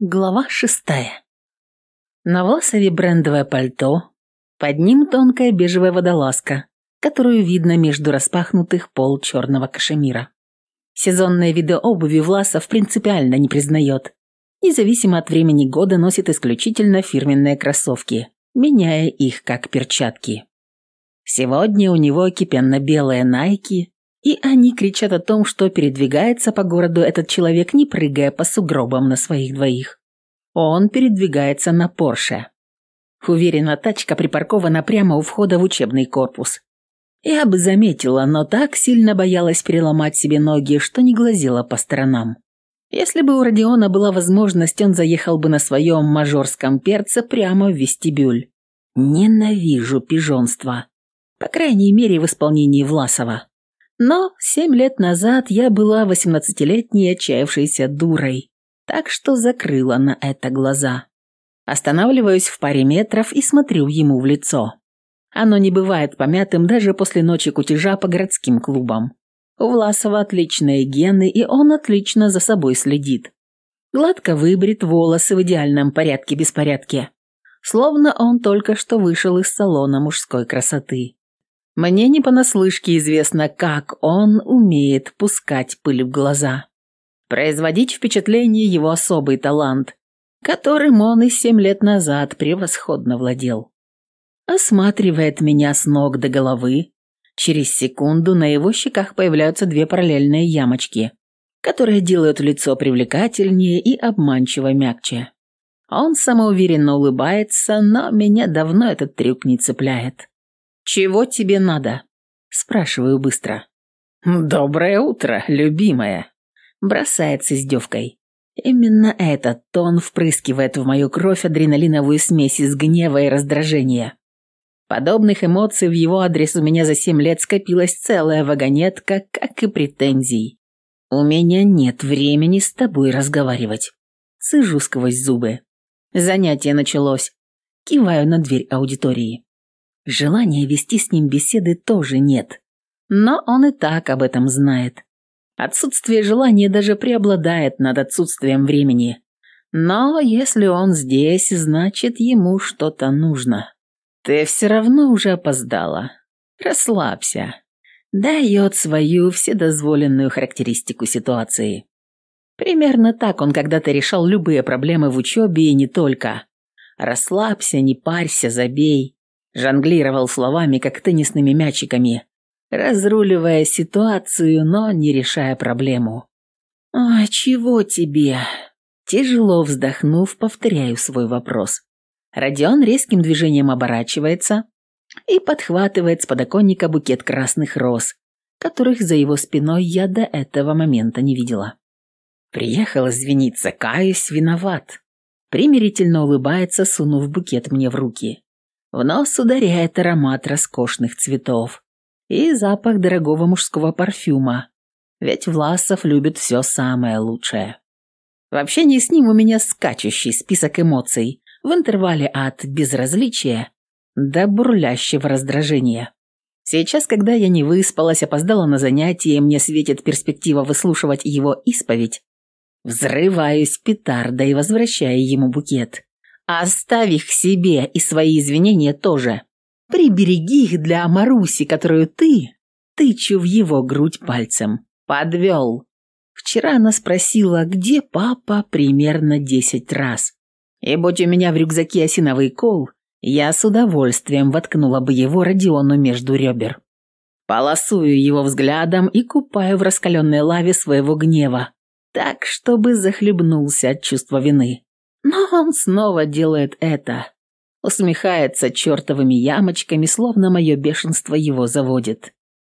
Глава шестая. На Власове брендовое пальто, под ним тонкая бежевая водолазка, которую видно между распахнутых пол черного кашемира. Сезонные виды обуви Власов принципиально не признает. Независимо от времени года носит исключительно фирменные кроссовки, меняя их как перчатки. Сегодня у него кипенно-белые найки, и они кричат о том, что передвигается по городу этот человек, не прыгая по сугробам на своих двоих. Он передвигается на Порше. Уверена, тачка припаркована прямо у входа в учебный корпус. Я бы заметила, но так сильно боялась переломать себе ноги, что не глазела по сторонам. Если бы у Родиона была возможность, он заехал бы на своем мажорском перце прямо в вестибюль. Ненавижу пижонство. По крайней мере, в исполнении Власова. Но семь лет назад я была восемнадцатилетней отчаявшейся дурой, так что закрыла на это глаза. Останавливаюсь в паре метров и смотрю ему в лицо. Оно не бывает помятым даже после ночи кутежа по городским клубам. У Власова отличные гены, и он отлично за собой следит. Гладко выбрит волосы в идеальном порядке-беспорядке. Словно он только что вышел из салона мужской красоты. Мне не понаслышке известно, как он умеет пускать пыль в глаза. Производить впечатление его особый талант, которым он и семь лет назад превосходно владел. Осматривает меня с ног до головы. Через секунду на его щеках появляются две параллельные ямочки, которые делают лицо привлекательнее и обманчиво мягче. Он самоуверенно улыбается, но меня давно этот трюк не цепляет. «Чего тебе надо?» – спрашиваю быстро. «Доброе утро, любимая!» – бросает с издевкой. Именно этот тон впрыскивает в мою кровь адреналиновую смесь из гнева и раздражения. Подобных эмоций в его адрес у меня за семь лет скопилась целая вагонетка, как и претензий. «У меня нет времени с тобой разговаривать». Сыжу сквозь зубы. Занятие началось. Киваю на дверь аудитории. Желания вести с ним беседы тоже нет. Но он и так об этом знает. Отсутствие желания даже преобладает над отсутствием времени. Но если он здесь, значит, ему что-то нужно. Ты все равно уже опоздала. Расслабься. Дает свою вседозволенную характеристику ситуации. Примерно так он когда-то решал любые проблемы в учебе и не только. Расслабься, не парься, забей. Жонглировал словами, как теннисными мячиками, разруливая ситуацию, но не решая проблему. «А чего тебе?» Тяжело вздохнув, повторяю свой вопрос. Родион резким движением оборачивается и подхватывает с подоконника букет красных роз, которых за его спиной я до этого момента не видела. Приехал извиниться, каюсь, виноват. Примирительно улыбается, сунув букет мне в руки. В нос ударяет аромат роскошных цветов и запах дорогого мужского парфюма, ведь Власов любит все самое лучшее. В общении с ним у меня скачущий список эмоций в интервале от безразличия до бурлящего раздражения. Сейчас, когда я не выспалась, опоздала на занятие, и мне светит перспектива выслушивать его исповедь, взрываюсь петардой, возвращая ему букет. Оставь их себе и свои извинения тоже. Прибереги их для Маруси, которую ты, тычу в его грудь пальцем, подвел. Вчера она спросила, где папа, примерно десять раз. И будь у меня в рюкзаке осиновый кол, я с удовольствием воткнула бы его Родиону между ребер. Полосую его взглядом и купаю в раскаленной лаве своего гнева, так, чтобы захлебнулся от чувства вины. Но он снова делает это. Усмехается чертовыми ямочками, словно мое бешенство его заводит.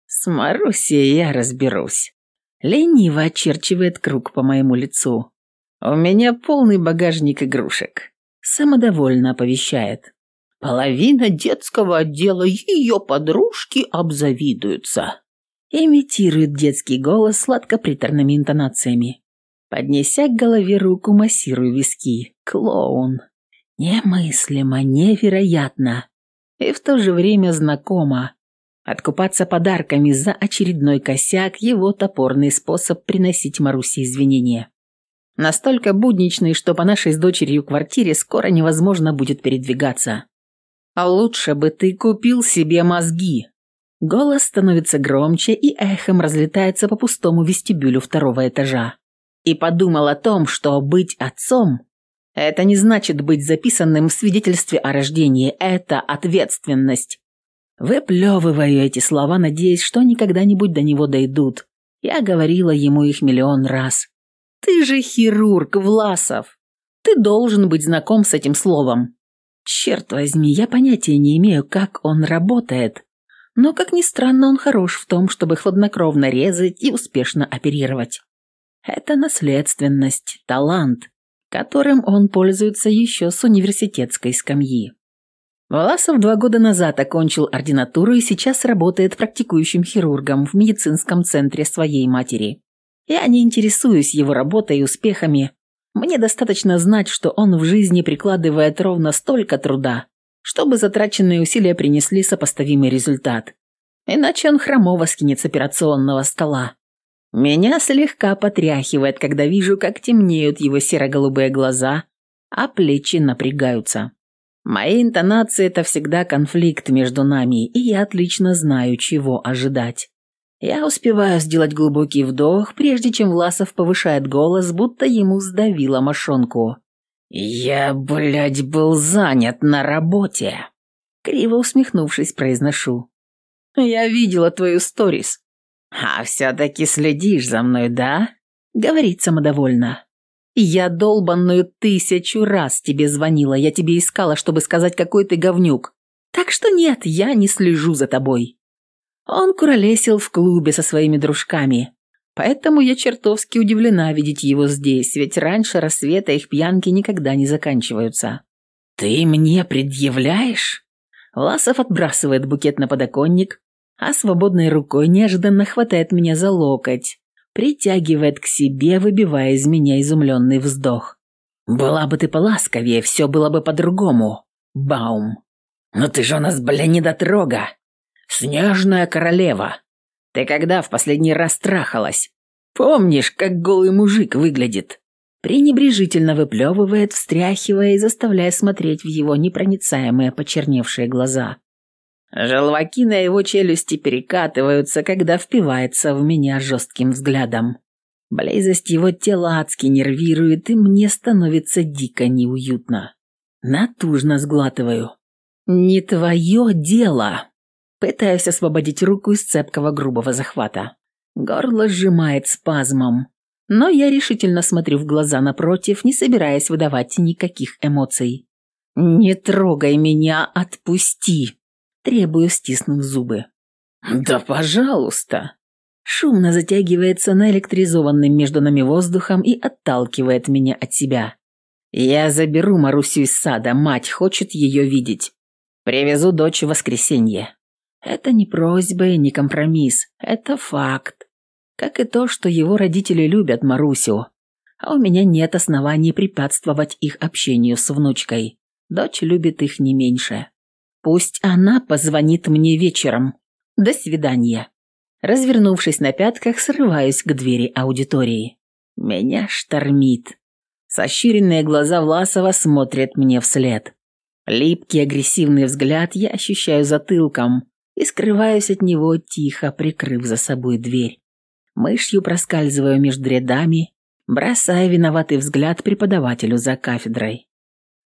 С Марусей я разберусь. Лениво очерчивает круг по моему лицу. У меня полный багажник игрушек. Самодовольно оповещает. Половина детского отдела ее подружки обзавидуются. Имитирует детский голос сладко-приторными интонациями. Поднеся к голове руку, массирую виски. Клоун. Немыслимо, невероятно. И в то же время знакомо. Откупаться подарками за очередной косяк – его топорный способ приносить Марусе извинения. Настолько будничный, что по нашей с дочерью квартире скоро невозможно будет передвигаться. А лучше бы ты купил себе мозги. Голос становится громче и эхом разлетается по пустому вестибюлю второго этажа. И подумал о том, что быть отцом – это не значит быть записанным в свидетельстве о рождении, это ответственность. Выплевываю эти слова, надеясь, что они когда-нибудь до него дойдут. Я говорила ему их миллион раз. «Ты же хирург, Власов! Ты должен быть знаком с этим словом!» Черт возьми, я понятия не имею, как он работает. Но, как ни странно, он хорош в том, чтобы хладнокровно резать и успешно оперировать. Это наследственность, талант, которым он пользуется еще с университетской скамьи. Воласов два года назад окончил ординатуру и сейчас работает практикующим хирургом в медицинском центре своей матери. Я не интересуюсь его работой и успехами. Мне достаточно знать, что он в жизни прикладывает ровно столько труда, чтобы затраченные усилия принесли сопоставимый результат. Иначе он хромово скинет с операционного стола. Меня слегка потряхивает, когда вижу, как темнеют его серо-голубые глаза, а плечи напрягаются. Мои интонации – это всегда конфликт между нами, и я отлично знаю, чего ожидать. Я успеваю сделать глубокий вдох, прежде чем Власов повышает голос, будто ему сдавило мошонку. «Я, блядь, был занят на работе!» Криво усмехнувшись, произношу. «Я видела твою сторис». «А все-таки следишь за мной, да?» Говорит самодовольно. Я долбанную тысячу раз тебе звонила, я тебе искала, чтобы сказать, какой ты говнюк. Так что нет, я не слежу за тобой. Он куролесил в клубе со своими дружками. Поэтому я чертовски удивлена видеть его здесь, ведь раньше рассвета их пьянки никогда не заканчиваются. «Ты мне предъявляешь?» Ласов отбрасывает букет на подоконник, а свободной рукой неожиданно хватает меня за локоть притягивает к себе, выбивая из меня изумленный вздох. «Была бы ты поласковее, все было бы по-другому, Баум. Но ты же у нас, бля, недотрога. Снежная королева. Ты когда в последний раз трахалась? Помнишь, как голый мужик выглядит?» Пренебрежительно выплевывает, встряхивая и заставляя смотреть в его непроницаемые почерневшие глаза. Желваки на его челюсти перекатываются, когда впивается в меня жестким взглядом. Близость его тела адски нервирует, и мне становится дико неуютно. Натужно сглатываю. «Не твое дело!» Пытаюсь освободить руку из цепкого грубого захвата. Горло сжимает спазмом. Но я решительно смотрю в глаза напротив, не собираясь выдавать никаких эмоций. «Не трогай меня, отпусти!» Требую, стиснув зубы. «Да пожалуйста!» Шумно затягивается наэлектризованным между нами воздухом и отталкивает меня от себя. «Я заберу Марусю из сада, мать хочет ее видеть. Привезу дочь в воскресенье». Это не просьба и не компромисс, это факт. Как и то, что его родители любят Марусю, а у меня нет оснований препятствовать их общению с внучкой. Дочь любит их не меньше. Пусть она позвонит мне вечером. До свидания. Развернувшись на пятках, срываюсь к двери аудитории. Меня штормит. Сощуренные глаза Власова смотрят мне вслед. Липкий агрессивный взгляд я ощущаю затылком и скрываюсь от него, тихо прикрыв за собой дверь. Мышью проскальзываю между рядами, бросая виноватый взгляд преподавателю за кафедрой.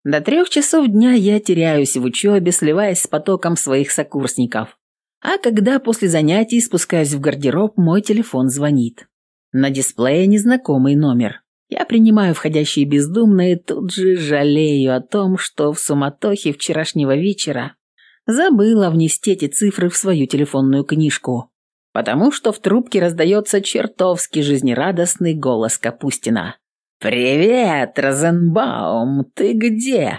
До трех часов дня я теряюсь в учебе, сливаясь с потоком своих сокурсников. А когда после занятий спускаюсь в гардероб, мой телефон звонит. На дисплее незнакомый номер. Я принимаю входящие бездумно и тут же жалею о том, что в суматохе вчерашнего вечера забыла внести эти цифры в свою телефонную книжку, потому что в трубке раздается чертовски жизнерадостный голос Капустина. «Привет, Розенбаум, ты где?»